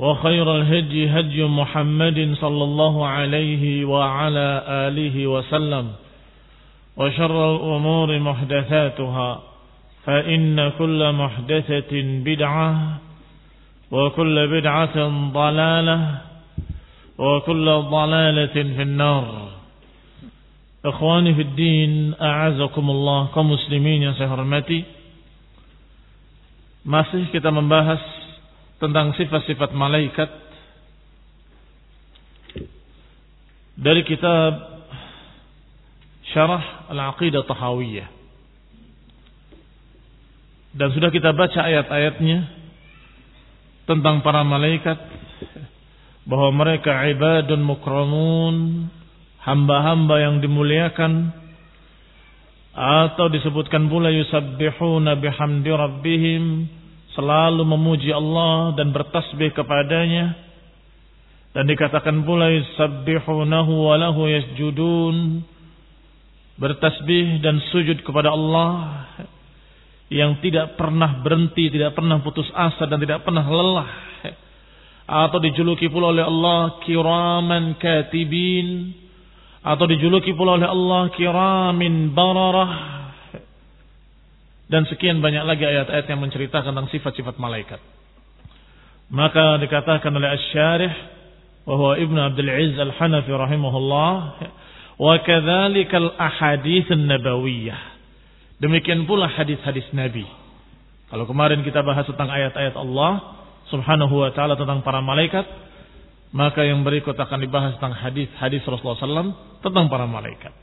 وخير الهدي هدي محمد صلى الله عليه وعلى آله وسلم وشر الأمور محدثاتها فإن كل محدثة بدعة وكل بدعة ضلالة وكل ضلالة في النار. إخواني في الدين أعزكم الله كمسلمين يا سهرمتي. Masih kita membahas tentang sifat-sifat malaikat dari kitab Syarah Al-Aqidah Tahawiyah. Dan sudah kita baca ayat-ayatnya tentang para malaikat bahwa mereka ibadun mukramun, hamba-hamba yang dimuliakan atau disebutkan pula yusabbihuna bihamdi rabbihim selalu memuji Allah dan bertasbih kepadanya. Dan dikatakan pula yusabbihunahu wa lahu yasjudun. Bertasbih dan sujud kepada Allah yang tidak pernah berhenti, tidak pernah putus asa dan tidak pernah lelah. Atau dijuluki pula oleh Allah kiraman katibin. Atau dijuluki pula oleh Allah kiramin bararah dan sekian banyak lagi ayat-ayat yang menceritakan tentang sifat-sifat malaikat. Maka dikatakan oleh Asy-Syarih bahwa Ibnu Abdul Aziz Al-Hanafi rahimahullah wa kadzalikal ahadits nabawiyah. Demikian pula hadis-hadis Nabi. Kalau kemarin kita bahas tentang ayat-ayat Allah Subhanahu wa taala tentang para malaikat, maka yang berikut akan dibahas tentang hadis-hadis Rasulullah SAW tentang para malaikat.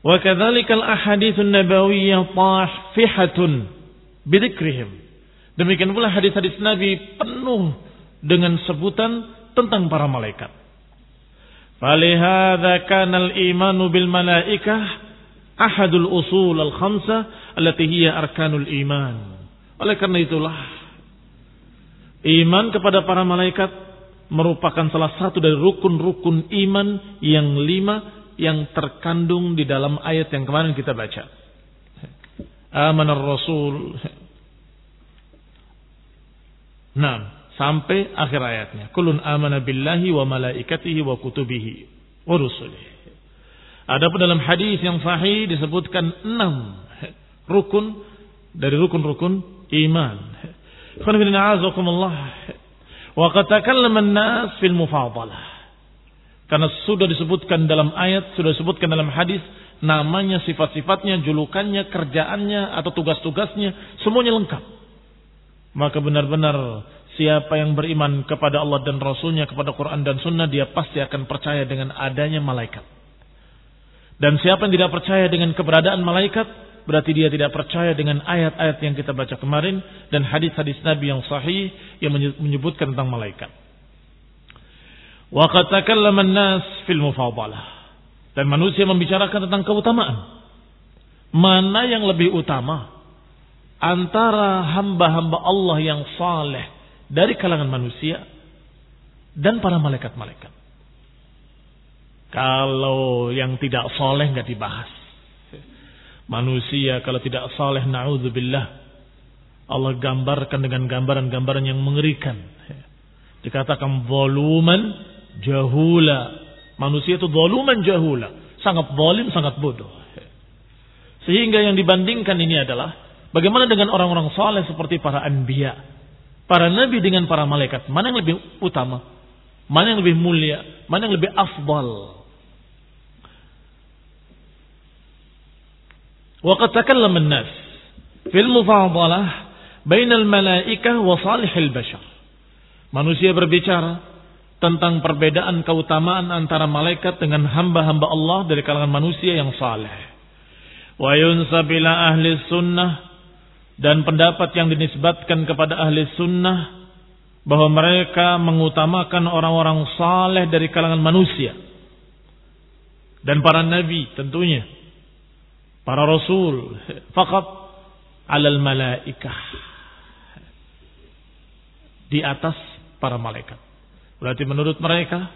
Wa kadzalikal ahaditsun nabawiyyah tahfihatun bidzikrihim. Demikian pula hadis-hadis Nabi penuh dengan sebutan tentang para malaikat. Falihadza kana al-imanu bil malaikah ahadul usul al-khamsa allati hiya arkanul iman. Oleh karena itulah iman kepada para malaikat merupakan salah satu dari rukun-rukun iman yang lima yang terkandung di dalam ayat yang kemarin kita baca. Amanar Rasul. Nah, sampai akhir ayatnya. Kulun amana billahi wa malaikatihi wa kutubihi wa rusulihi. Adapun dalam hadis yang sahih disebutkan enam rukun dari rukun-rukun iman. Wa qad takallama an-nas fil mufadalah. Karena sudah disebutkan dalam ayat, sudah disebutkan dalam hadis, namanya, sifat-sifatnya, julukannya, kerjaannya, atau tugas-tugasnya, semuanya lengkap. Maka benar-benar siapa yang beriman kepada Allah dan Rasulnya, kepada Quran dan Sunnah, dia pasti akan percaya dengan adanya malaikat. Dan siapa yang tidak percaya dengan keberadaan malaikat, berarti dia tidak percaya dengan ayat-ayat yang kita baca kemarin, dan hadis-hadis Nabi yang sahih yang menyebutkan tentang malaikat. Wa qad takallama an-nas fil mufadalah. Dan manusia membicarakan tentang keutamaan. Mana yang lebih utama antara hamba-hamba Allah yang saleh dari kalangan manusia dan para malaikat-malaikat. Kalau yang tidak soleh nggak dibahas. Manusia kalau tidak saleh naudzubillah Allah gambarkan dengan gambaran-gambaran yang mengerikan. Dikatakan voluman jahula. Manusia itu voluman jahula. Sangat zalim, sangat bodoh. Sehingga yang dibandingkan ini adalah bagaimana dengan orang-orang saleh seperti para anbiya, para nabi dengan para malaikat. Mana yang lebih utama? Mana yang lebih mulia? Mana yang lebih afdal? وقد تكلم الناس في المفاضلة بين الملائكة وصالح البشر Manusia berbicara tentang perbedaan keutamaan antara malaikat dengan hamba-hamba Allah dari kalangan manusia yang saleh. Wa yunsabila ahli sunnah dan pendapat yang dinisbatkan kepada ahli sunnah bahwa mereka mengutamakan orang-orang saleh dari kalangan manusia dan para nabi tentunya para rasul fakat alal malaikah di atas para malaikat. Berarti menurut mereka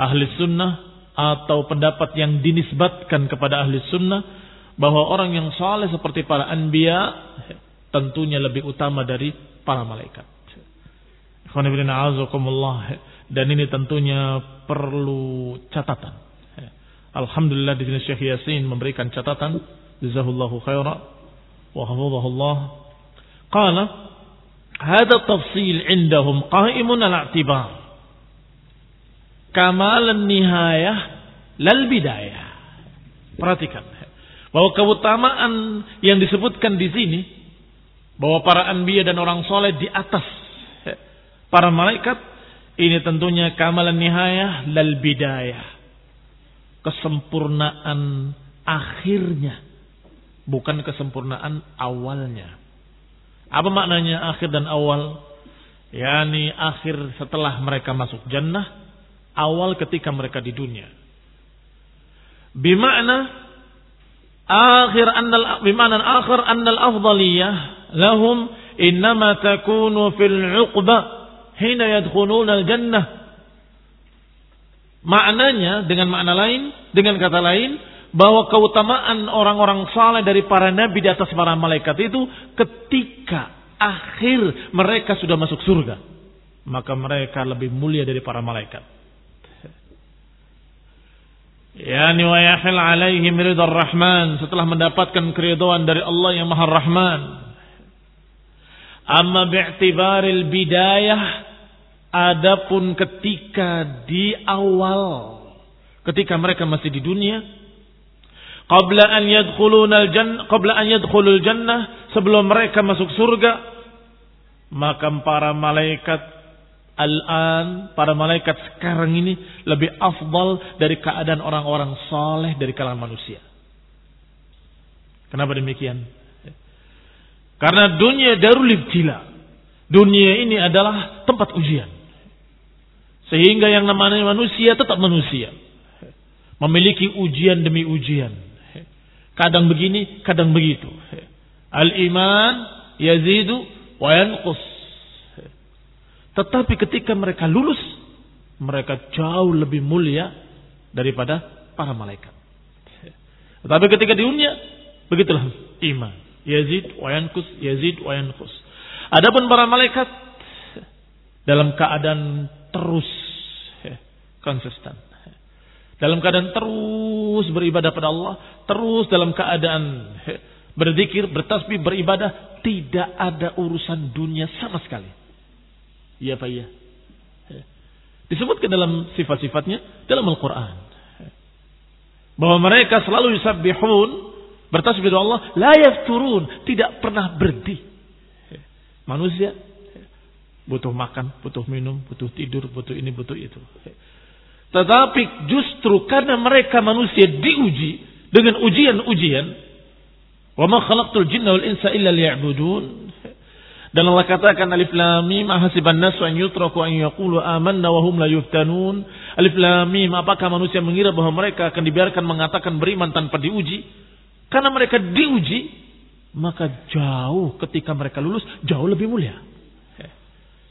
ahli sunnah atau pendapat yang dinisbatkan kepada ahli sunnah bahwa orang yang saleh seperti para anbiya tentunya lebih utama dari para malaikat. Dan ini tentunya perlu catatan. Alhamdulillah di sini Syekh Yasin memberikan catatan. Jazahullahu khaira wa hafizahullah. Qala hada tafsil indahum qa'imun ala i'tibar. Kamal nihayah lal bidayah. Perhatikan bahwa keutamaan yang disebutkan di sini bahwa para anbiya dan orang soleh di atas para malaikat ini tentunya kamalan nihayah lal bidayah kesempurnaan akhirnya, bukan kesempurnaan awalnya. Apa maknanya akhir dan awal? Yani akhir setelah mereka masuk jannah, awal ketika mereka di dunia. Bima'na akhir annal bima'na akhir annal afdaliyah lahum innama takunu fil 'uqba hina yadkhuluna al-jannah Maknanya dengan makna lain, dengan kata lain, bahwa keutamaan orang-orang saleh dari para nabi di atas para malaikat itu ketika akhir mereka sudah masuk surga, maka mereka lebih mulia dari para malaikat. Yani wa yahil alaihim rahman setelah mendapatkan keridhaan dari Allah yang Maha Rahman. Amma bi'tibaril bidayah Adapun ketika di awal, ketika mereka masih di dunia, qabla an yadkhulunal jannah, qabla an yadkhulul jannah, sebelum mereka masuk surga, maka para malaikat al-an, para malaikat sekarang ini lebih afdal dari keadaan orang-orang saleh dari kalangan manusia. Kenapa demikian? Karena dunia darul ibtila. Dunia ini adalah tempat ujian. Sehingga yang namanya manusia tetap manusia. Memiliki ujian demi ujian. Kadang begini, kadang begitu. Al-iman yazidu wa yanqus. Tetapi ketika mereka lulus, mereka jauh lebih mulia daripada para malaikat. Tetapi ketika di dunia, begitulah iman. Yazid wa yanqus, yazid wa yanqus. Adapun para malaikat dalam keadaan terus konsisten. Dalam keadaan terus beribadah pada Allah, terus dalam keadaan berzikir, bertasbih, beribadah, tidak ada urusan dunia sama sekali. Iya Pak ya. Disebutkan dalam sifat-sifatnya dalam Al-Quran. Bahwa mereka selalu yusabbihun, bertasbih kepada Allah, la yafturun, tidak pernah berhenti. Manusia Butuh makan, butuh minum, butuh tidur, butuh ini, butuh itu. Tetapi justru karena mereka manusia diuji dengan ujian-ujian, wa ma khalaqtul jinna wal insa illa liya'budun. Dan Allah katakan alif lam mim ahasiban nasu an yutraku an yaqulu amanna wa hum la yuftanun. Alif lam mim apakah manusia mengira bahwa mereka akan dibiarkan mengatakan beriman tanpa diuji? Karena mereka diuji, maka jauh ketika mereka lulus jauh lebih mulia.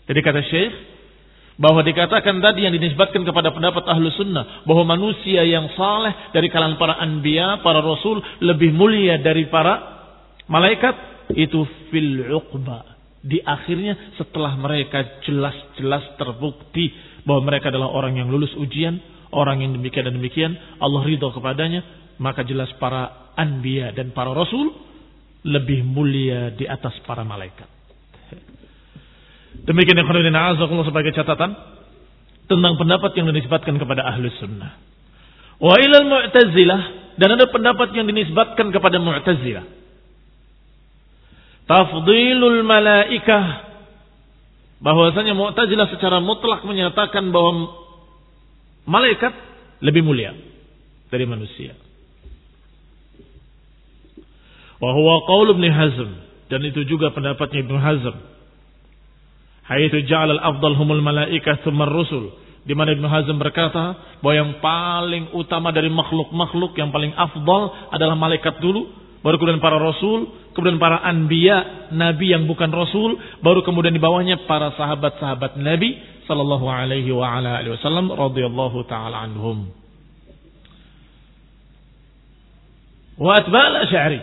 Jadi kata Syekh, Bahwa dikatakan tadi yang dinisbatkan kepada pendapat ahlu sunnah. Bahwa manusia yang saleh dari kalangan para anbiya, para rasul. Lebih mulia dari para malaikat. Itu fil uqba. Di akhirnya setelah mereka jelas-jelas terbukti. Bahwa mereka adalah orang yang lulus ujian. Orang yang demikian dan demikian. Allah ridho kepadanya. Maka jelas para anbiya dan para rasul. Lebih mulia di atas para malaikat. Demikian yang khairin azakullah sebagai catatan tentang pendapat yang dinisbatkan kepada ahli sunnah. Wa ilal mu'tazilah dan ada pendapat yang dinisbatkan kepada mu'tazilah. Tafdilul malaikah bahwasanya mu'tazilah secara mutlak menyatakan bahwa malaikat lebih mulia dari manusia. Wa huwa qaul Ibn Hazm dan itu juga pendapatnya Ibn Hazm Haitsu ja'al al-afdal humul malaikah tsumma rusul. Di mana Ibnu Hazm berkata bahwa yang paling utama dari makhluk-makhluk yang paling afdal adalah malaikat dulu, baru kemudian para rasul, kemudian para anbiya, nabi yang bukan rasul, baru kemudian di bawahnya para sahabat-sahabat Nabi sallallahu alaihi wa ala alihi wasallam radhiyallahu taala anhum. Wa atba'al asy'ari.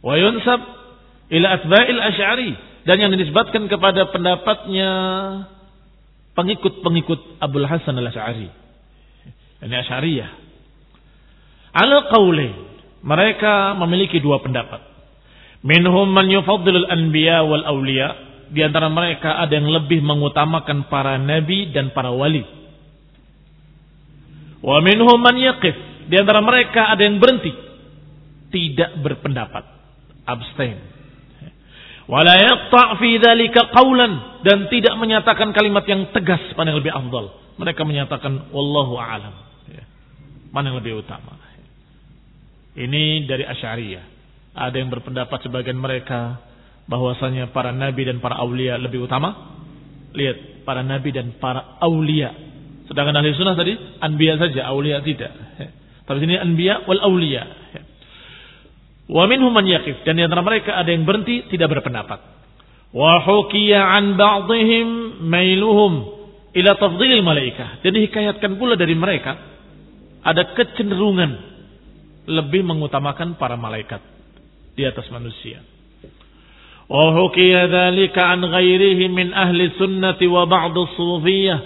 Wa yunsab ila atba'il asy'ari dan yang dinisbatkan kepada pendapatnya pengikut-pengikut Abdul Hasan al-Asy'ari. Ini Asy'ariyah. Ala qawli, mereka memiliki dua pendapat. Minhum man yufaddilul anbiya wal awliya. Di antara mereka ada yang lebih mengutamakan para nabi dan para wali. Wa minhum man yaqif. Di antara mereka ada yang berhenti. Tidak berpendapat. Abstain wala yaqta' fi dzalika qawlan dan tidak menyatakan kalimat yang tegas mana yang lebih afdal. Mereka menyatakan wallahu a'lam. Ya. Mana yang lebih utama. Ini dari Asy'ariyah. Ada yang berpendapat sebagian mereka bahwasanya para nabi dan para aulia lebih utama. Lihat, para nabi dan para aulia. Sedangkan ahli sunnah tadi anbiya saja, aulia tidak. Ya. Tapi sini anbiya wal aulia. Wa minhum man yaqif dan di antara mereka ada yang berhenti tidak berpendapat. Wa hukiya an ba'dihim mailuhum ila tafdhilil malaikah. Dan dihikayatkan pula dari mereka ada kecenderungan lebih mengutamakan para malaikat di atas manusia. Wa hukiya dzalika an ghairihi min ahli sunnati wa ba'd sufiyah.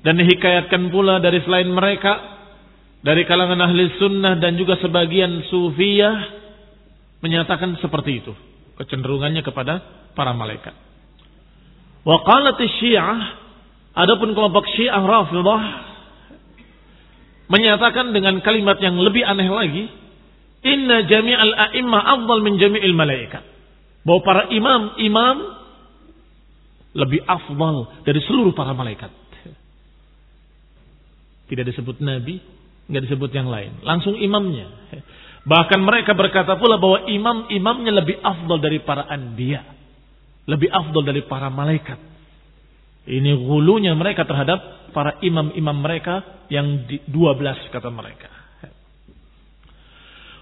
Dan dihikayatkan pula dari selain mereka dari kalangan ahli sunnah dan juga sebagian sufiyah menyatakan seperti itu. Kecenderungannya kepada para malaikat. Wa qalat syiah adapun kelompok syiah rafidah menyatakan dengan kalimat yang lebih aneh lagi, inna jami'al a'immah afdal min jami'il malaikat. Bahwa para imam-imam lebih afdal dari seluruh para malaikat. Tidak disebut nabi, nggak disebut yang lain. Langsung imamnya. Bahkan mereka berkata pula bahwa imam-imamnya lebih afdol dari para anbiya. Lebih afdol dari para malaikat. Ini gulunya mereka terhadap para imam-imam mereka yang di 12 kata mereka.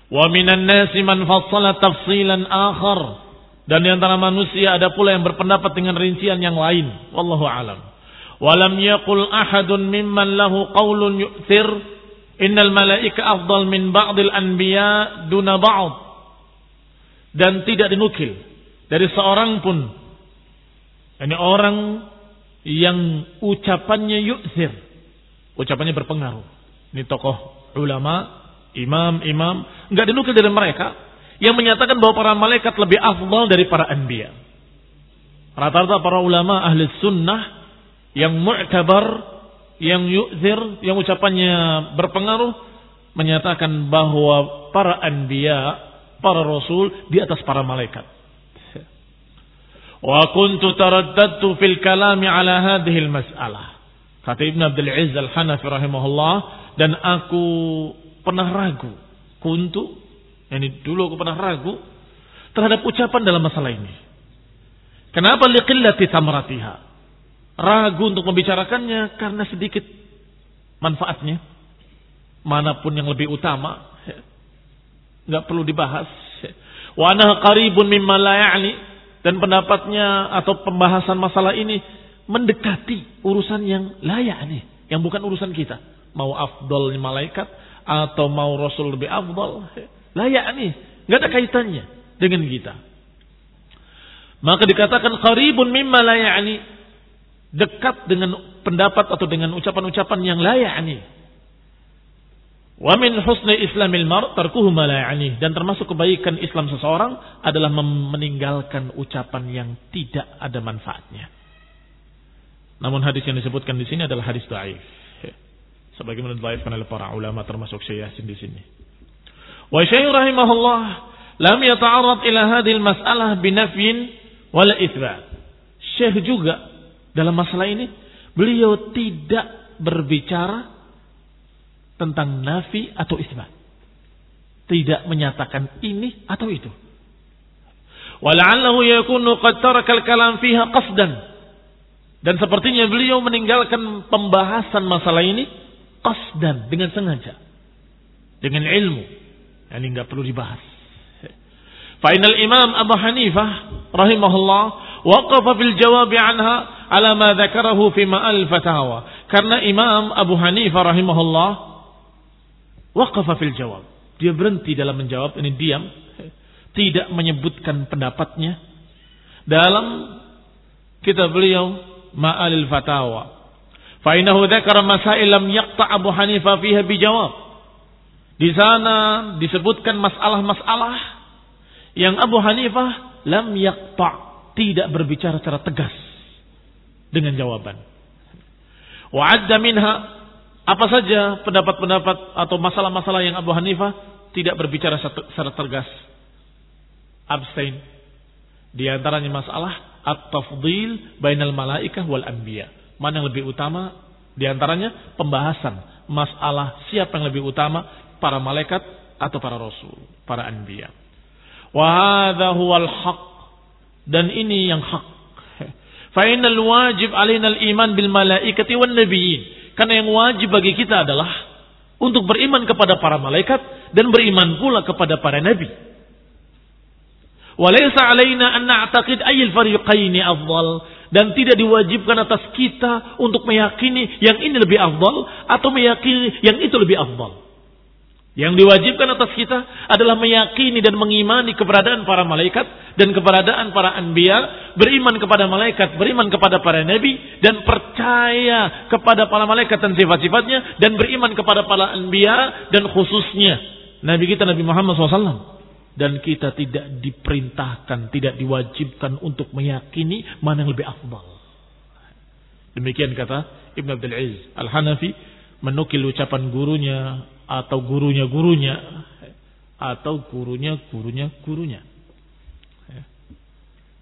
Wa minan nasi man fassala tafsilan akhar. Dan di antara manusia ada pula yang berpendapat dengan rincian yang lain. Wallahu alam. Walam yaqul ahadun mimman lahu qawlun yu'thir Innal malaika afdal min ba'dil anbiya duna ba'd. Dan tidak dinukil dari seorang pun. Ini orang yang ucapannya yu'zir. Ucapannya berpengaruh. Ini tokoh ulama, imam-imam. Enggak dinukil dari mereka. Yang menyatakan bahwa para malaikat lebih afdal dari para anbiya. Rata-rata para ulama ahli sunnah yang mu'tabar yang yu'zir, yang ucapannya berpengaruh, menyatakan bahwa para anbiya, para rasul di atas para malaikat. Wa kuntu taraddadtu fil kalami ala hadhihi mas'alah. Kata Ibn Abdul Aziz Al-Hanafi rahimahullah dan aku pernah ragu. Kuntu, ini dulu aku pernah ragu terhadap ucapan dalam masalah ini. Kenapa liqillati tamratiha? Ragu untuk membicarakannya karena sedikit manfaatnya. Mana pun yang lebih utama, nggak perlu dibahas. Wa qaribun mimma la ya'ni dan pendapatnya atau pembahasan masalah ini mendekati urusan yang layak nih, yang bukan urusan kita. Mau afdol malaikat atau mau rasul lebih afdol, layak nih, nggak ada kaitannya dengan kita. Maka dikatakan qaribun mimma la ya'ni dekat dengan pendapat atau dengan ucapan-ucapan yang layak nih. Wa min husni islamil mar tarkuhu ma ya'ni dan termasuk kebaikan Islam seseorang adalah meninggalkan ucapan yang tidak ada manfaatnya. Namun hadis yang disebutkan di sini adalah hadis dhaif. Sebagaimana dhaifkan oleh para ulama termasuk Syekh Yasin di sini. Wa Syekh rahimahullah lam yata'arrad ila hadhihi al-mas'alah binafyin wala itsbat. Syekh juga dalam masalah ini beliau tidak berbicara tentang nafi atau isbat. Tidak menyatakan ini atau itu. Wala'allahu yakunu qad taraka al-kalam fiha qasdan. Dan sepertinya beliau meninggalkan pembahasan masalah ini qasdan dengan sengaja. Dengan ilmu. Ini enggak perlu dibahas. Fa'inal Imam Abu Hanifah rahimahullah waqafa fil jawab anha ala ma dzakarahu fi ma'al fatawa. Karena Imam Abu Hanifah rahimahullah waqafa fil jawab. Dia berhenti dalam menjawab ini diam, tidak menyebutkan pendapatnya dalam kitab beliau Ma'alil Fatawa. Fa innahu dzakara masail lam yaqta Abu Hanifah fiha bijawab. Di sana disebutkan masalah-masalah yang Abu Hanifah lam yakta tidak berbicara secara tegas dengan jawaban. Wa'adda minha apa saja pendapat-pendapat atau masalah-masalah yang Abu Hanifah tidak berbicara secara tegas. Abstain. Di antaranya masalah at-tafdil bainal malaikah wal anbiya. Mana yang lebih utama? Di antaranya pembahasan masalah siapa yang lebih utama, para malaikat atau para rasul, para anbiya. Wahada huwal haq. Dan ini yang hak. Fa'inal wajib alinal iman bil malaikati wan nabiyyin. Karena yang wajib bagi kita adalah untuk beriman kepada para malaikat dan beriman pula kepada para nabi. Walaysa alaina an na'taqid ayyul fariqaini afdal dan tidak diwajibkan atas kita untuk meyakini yang ini lebih afdal atau meyakini yang itu lebih afdal. Yang diwajibkan atas kita adalah meyakini dan mengimani keberadaan para malaikat dan keberadaan para anbiya, beriman kepada malaikat, beriman kepada para nabi dan percaya kepada para malaikat dan sifat-sifatnya dan beriman kepada para anbiya dan khususnya nabi kita Nabi Muhammad SAW. Dan kita tidak diperintahkan, tidak diwajibkan untuk meyakini mana yang lebih afdal. Demikian kata Ibn Abdul Aziz Al-Hanafi menukil ucapan gurunya atau gurunya gurunya atau gurunya gurunya gurunya.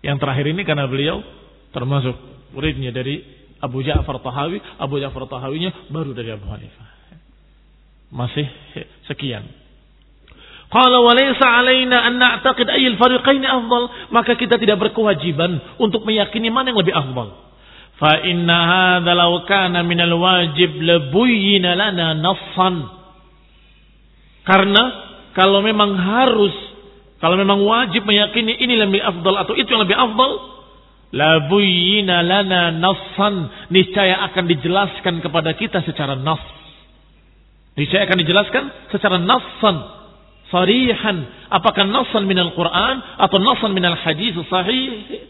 Yang terakhir ini karena beliau termasuk muridnya dari Abu Ja'far Tahawi, Abu Ja'far Tahawinya baru dari Abu Hanifah. Masih sekian. Qala wa laysa alaina an na'taqid ayyul fariqain afdal, maka kita tidak berkewajiban untuk meyakini mana yang lebih afdal. Fa inna hadza law kana minal wajib labuyyina lana nassan karena kalau memang harus, kalau memang wajib meyakini ini lebih afdal atau itu yang lebih afdal, la buyyina lana nassan, niscaya akan dijelaskan kepada kita secara nas. Niscaya akan dijelaskan secara nassan, sarihan, apakah nassan minal Quran atau nassan minal hadis sahih.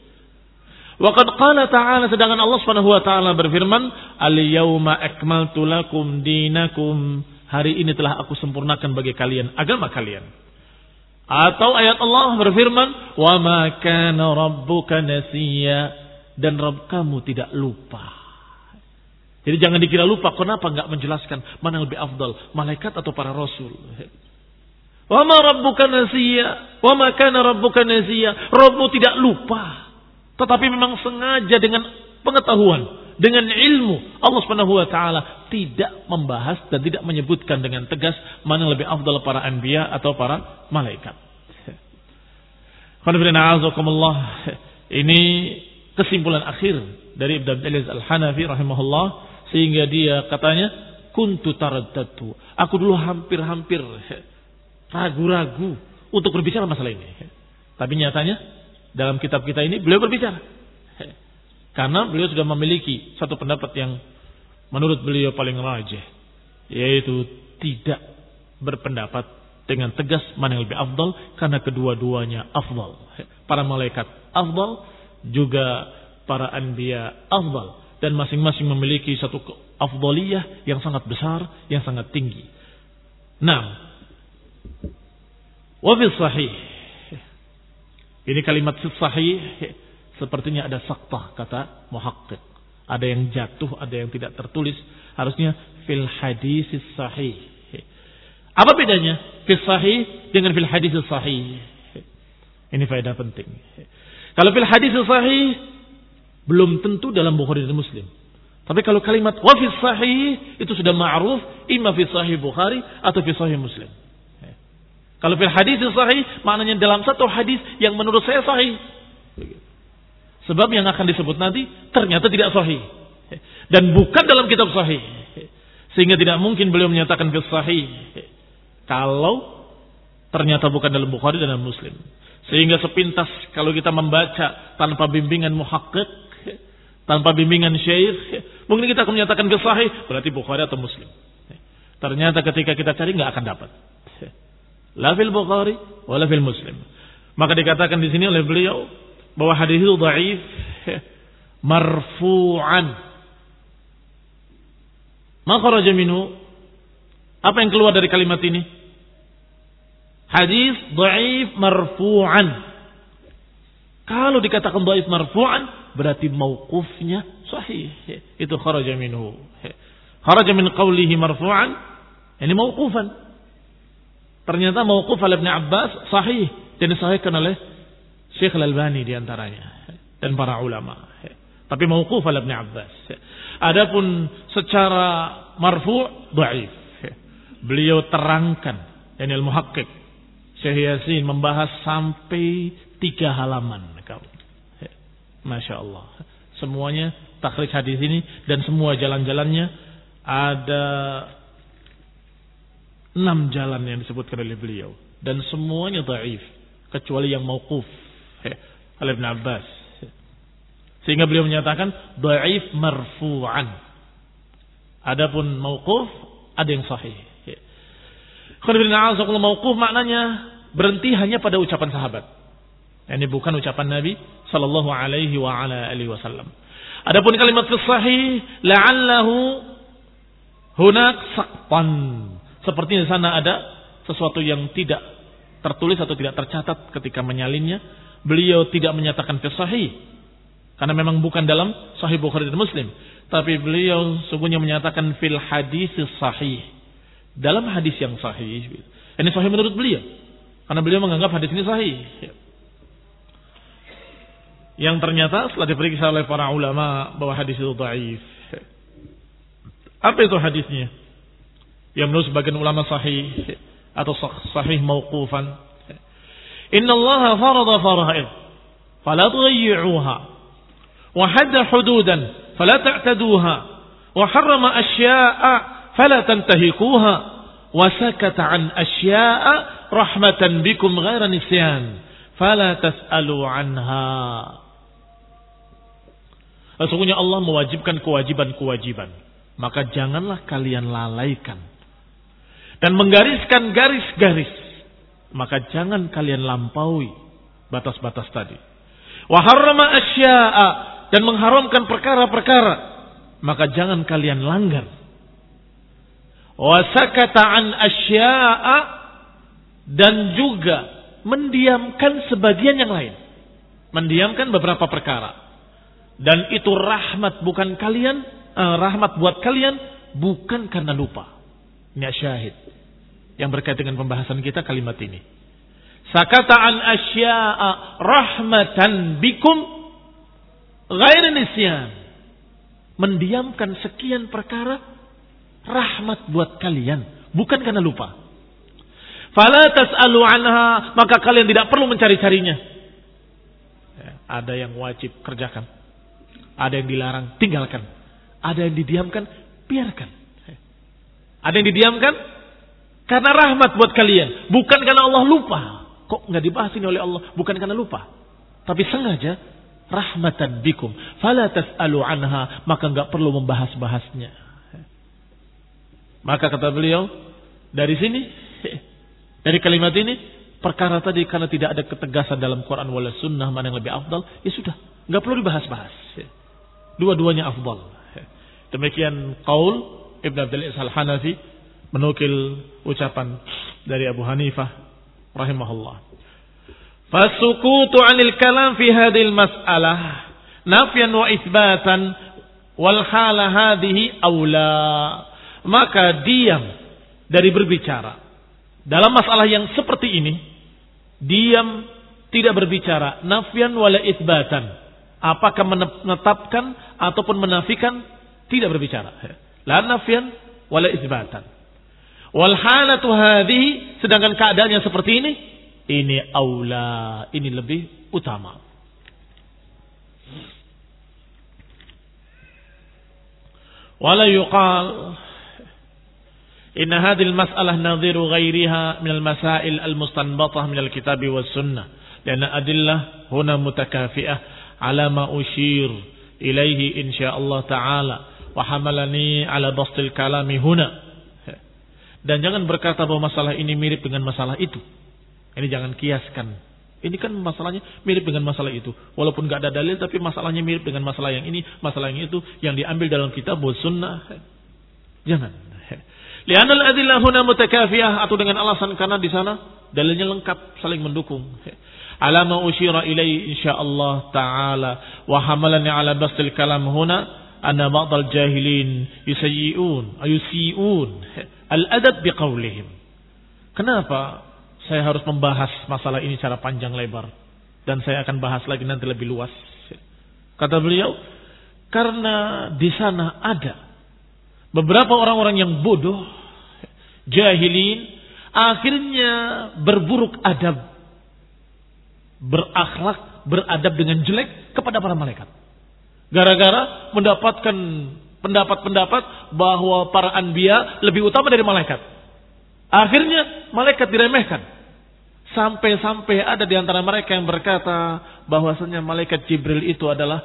Waqad qala ta'ala sedangkan Allah Subhanahu wa taala berfirman, "Al-yauma akmaltu lakum dinakum." Hari ini telah aku sempurnakan bagi kalian agama kalian. Atau ayat Allah berfirman, "Wa ma kana rabbuka nasiya." Dan Rabb kamu tidak lupa. Jadi jangan dikira lupa. Kenapa nggak menjelaskan mana yang lebih afdal, malaikat atau para rasul? Wa ma rabbuka nasiya, wa ma kana rabbuka nasiya. Rabbmu tidak lupa. Tetapi memang sengaja dengan pengetahuan dengan ilmu Allah Subhanahu wa taala tidak membahas dan tidak menyebutkan dengan tegas mana yang lebih afdal para anbiya atau para malaikat. Ini kesimpulan akhir dari Ibn Abdul Al-Hanafi rahimahullah sehingga dia katanya kuntu taraddatu. Aku dulu hampir-hampir ragu-ragu untuk berbicara masalah ini. Tapi nyatanya dalam kitab kita ini beliau berbicara. Karena beliau sudah memiliki satu pendapat yang menurut beliau paling rajih. Yaitu tidak berpendapat dengan tegas mana yang lebih afdal karena kedua-duanya afdal. Para malaikat afdal juga para anbiya afdal dan masing-masing memiliki satu afdaliyah yang sangat besar, yang sangat tinggi. Nah, wa sahih. Ini kalimat sahih Sepertinya ada saktah kata muhakkik. Ada yang jatuh, ada yang tidak tertulis. Harusnya fil hadis sahih. Apa bedanya fil sahih dengan fil hadis sahih? Ini faedah penting. Kalau fil hadis sahih belum tentu dalam Bukhari dan Muslim. Tapi kalau kalimat wa fil sahih itu sudah ma'ruf imma fi sahih Bukhari atau fi sahih Muslim. Kalau fil hadis sahih maknanya dalam satu hadis yang menurut saya sahih. Sebab yang akan disebut nanti ternyata tidak sahih. Dan bukan dalam kitab sahih. Sehingga tidak mungkin beliau menyatakan fil sahih. Kalau ternyata bukan dalam Bukhari dan dalam Muslim. Sehingga sepintas kalau kita membaca tanpa bimbingan muhakkik, tanpa bimbingan syekh, mungkin kita akan menyatakan fil sahih, berarti Bukhari atau Muslim. Ternyata ketika kita cari nggak akan dapat. La fil Bukhari, wala fil Muslim. Maka dikatakan di sini oleh beliau bahwa hadis itu dhaif marfu'an. Maka raja minhu apa yang keluar dari kalimat ini? Hadis dhaif marfu'an. Kalau dikatakan dhaif marfu'an berarti mauqufnya sahih. Itu kharaja minhu. Kharaja min qawlihi marfu'an ini mauqufan. Ternyata mauquf al Ibn Abbas sahih dan disahihkan oleh Syekh Al-Albani di antaranya dan para ulama. Tapi mauquf ala Ibn Abbas. Adapun secara marfu' dhaif. Beliau terangkan dan ilmu muhakkik Syekh Yasin membahas sampai tiga halaman. Masya Allah. Semuanya takhrij hadis ini dan semua jalan-jalannya ada enam jalan yang disebutkan oleh beliau dan semuanya dhaif kecuali yang mauquf oleh Ibn Abbas. Sehingga beliau menyatakan dhaif marfu'an. Adapun mauquf ada yang sahih. Kalau mauquf maknanya berhenti hanya pada ucapan sahabat. Ini bukan ucapan Nabi sallallahu alaihi wa ala alihi wasallam. Adapun kalimat sahih la'allahu hunak saqtan. Seperti di sana ada sesuatu yang tidak tertulis atau tidak tercatat ketika menyalinnya beliau tidak menyatakan sahih. Karena memang bukan dalam sahih Bukhari dan Muslim. Tapi beliau sungguhnya menyatakan fil hadis sahih. Dalam hadis yang sahih. Ini sahih menurut beliau. Karena beliau menganggap hadis ini sahih. Yang ternyata setelah diperiksa oleh para ulama bahwa hadis itu dhaif. Apa itu hadisnya? Yang menurut sebagian ulama sahih atau sahih mauqufan Inna Allah farada fara'id. Fala tughayyi'uha. Wa hadda hududan. Fala ta'taduha. Wa harrama asya'a. Fala tantahikuha. Wa sakata an asya'a. Rahmatan bikum ghaira nisyan. Sesungguhnya Allah mewajibkan kewajiban-kewajiban. Maka janganlah kalian lalaikan. Dan menggariskan garis-garis maka jangan kalian lampaui batas-batas tadi. Waharrama asya'a dan mengharamkan perkara-perkara, maka jangan kalian langgar. Wasakata an asya'a dan juga mendiamkan sebagian yang lain. Mendiamkan beberapa perkara. Dan itu rahmat bukan kalian, eh, rahmat buat kalian bukan karena lupa. Ini syahid yang berkait dengan pembahasan kita kalimat ini. Sakata an asya'a rahmatan bikum ghair. Mendiamkan sekian perkara rahmat buat kalian, bukan karena lupa. Fala tas'alu anha, maka kalian tidak perlu mencari-carinya. Ya, ada yang wajib kerjakan. Ada yang dilarang, tinggalkan. Ada yang didiamkan, biarkan. Ada yang didiamkan, karena rahmat buat kalian. Bukan karena Allah lupa. Kok nggak dibahas ini oleh Allah? Bukan karena lupa. Tapi sengaja rahmatan bikum. Fala tas'alu anha. Maka nggak perlu membahas-bahasnya. Maka kata beliau, dari sini, dari kalimat ini, perkara tadi karena tidak ada ketegasan dalam Quran wala sunnah mana yang lebih afdal, ya sudah, nggak perlu dibahas-bahas. Dua-duanya afdal. Demikian qaul Ibn Abdul Ishal Hanafi menukil ucapan dari Abu Hanifah rahimahullah. Fasukutu 'anil kalam fi hadhil mas'alah nafyan wa itsbatan wal hala hadhihi aula. Maka diam dari berbicara dalam masalah yang seperti ini, diam tidak berbicara nafyan wala itsbatan. Apakah menetapkan ataupun menafikan tidak berbicara. La nafyan wala itsbatan. Wal hanatu hadhi sedangkan keadaannya seperti ini? Ini aula, ini lebih utama. Wala yuqal inna hadhil mas'alah nadhiru ghairiha min al-masail al-mustanbatah min al-kitab was sunnah. Karena adillah huna mutakafi'ah ala ma ushir ilaihi insyaallah ta'ala. Wa hamalani ala bastil kalami huna dan jangan berkata bahwa masalah ini mirip dengan masalah itu. Ini jangan kiaskan. Ini kan masalahnya mirip dengan masalah itu. Walaupun gak ada dalil tapi masalahnya mirip dengan masalah yang ini, masalah yang itu yang diambil dalam kitab sunnah. Jangan. Lianal adillah huna mutakafiyah atau dengan alasan karena di sana dalilnya lengkap saling mendukung. Alama usyira ilai insyaallah taala wa hamalani ala bastil kalam huna anna ba'dal jahilin yusayyi'un ayusi'un al-adab biqaulihim. Kenapa saya harus membahas masalah ini secara panjang lebar dan saya akan bahas lagi nanti lebih luas. Kata beliau, karena di sana ada beberapa orang-orang yang bodoh, jahilin, akhirnya berburuk adab, berakhlak, beradab dengan jelek kepada para malaikat. Gara-gara mendapatkan pendapat-pendapat bahwa para anbiya lebih utama dari malaikat. Akhirnya malaikat diremehkan. Sampai-sampai ada di antara mereka yang berkata bahwasanya malaikat Jibril itu adalah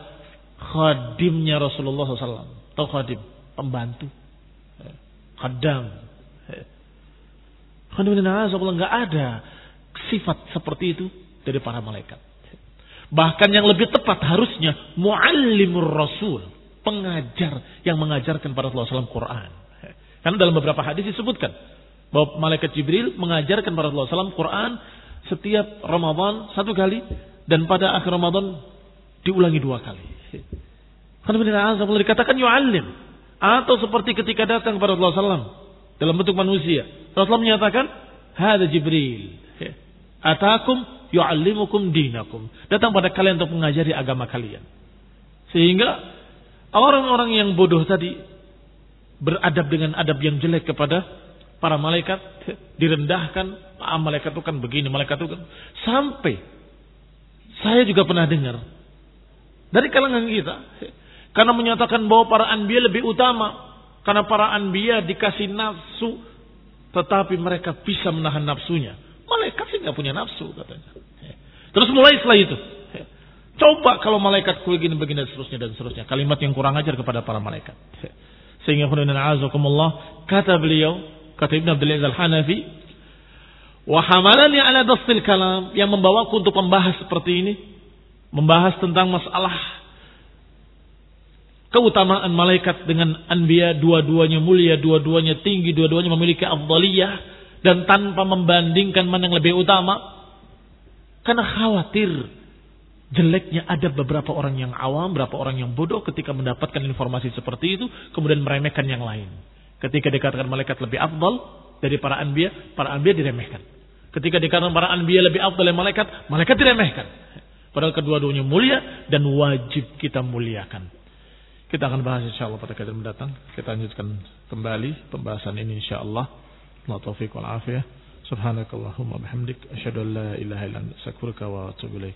khadimnya Rasulullah SAW. Tahu khadim? Pembantu. Khadam. Nggak ada sifat seperti itu dari para malaikat. Bahkan yang lebih tepat harusnya muallimur rasul. Pengajar yang mengajarkan pada Rasulullah SAW Quran. Karena dalam beberapa hadis disebutkan. Bahwa malaikat Jibril mengajarkan pada Rasulullah SAW Quran setiap Ramadan satu kali. Dan pada akhir Ramadan diulangi dua kali. Karena benar Allah dikatakan yu'allim. Atau seperti ketika datang kepada Rasulullah SAW. Dalam bentuk manusia. Rasulullah menyatakan. Hada Jibril. Atakum yu'allimukum dinakum. Datang pada kalian untuk mengajari agama kalian. Sehingga orang-orang yang bodoh tadi beradab dengan adab yang jelek kepada para malaikat direndahkan ah, malaikat itu kan begini malaikat itu kan sampai saya juga pernah dengar dari kalangan kita karena menyatakan bahwa para anbiya lebih utama karena para anbiya dikasih nafsu tetapi mereka bisa menahan nafsunya Malaikat sih nggak punya nafsu katanya. Terus mulai setelah itu. Coba kalau malaikat begini begini dan seterusnya dan seterusnya. Kalimat yang kurang ajar kepada para malaikat. Sehingga khudina azakumullah kata beliau, kata Ibn Abdul Aziz Al-Hanafi, wa hamalani ala dastil kalam yang membawaku untuk membahas seperti ini, membahas tentang masalah keutamaan malaikat dengan anbiya dua-duanya mulia, dua-duanya tinggi, dua-duanya memiliki afdaliyah dan tanpa membandingkan mana yang lebih utama karena khawatir Jeleknya ada beberapa orang yang awam, beberapa orang yang bodoh ketika mendapatkan informasi seperti itu, kemudian meremehkan yang lain. Ketika dikatakan malaikat lebih afdal dari para anbiya, para anbiya diremehkan. Ketika dikatakan para anbiya lebih afdal dari malaikat, malaikat diremehkan. Padahal kedua-duanya mulia dan wajib kita muliakan. Kita akan bahas insya Allah pada kajian mendatang. Kita lanjutkan kembali pembahasan ini insya Allah. Allah taufiq wal afiyah. Subhanakallahumma bihamdik. Asyadu an la ilaha ilan. Sakurka wa atubu ilaih.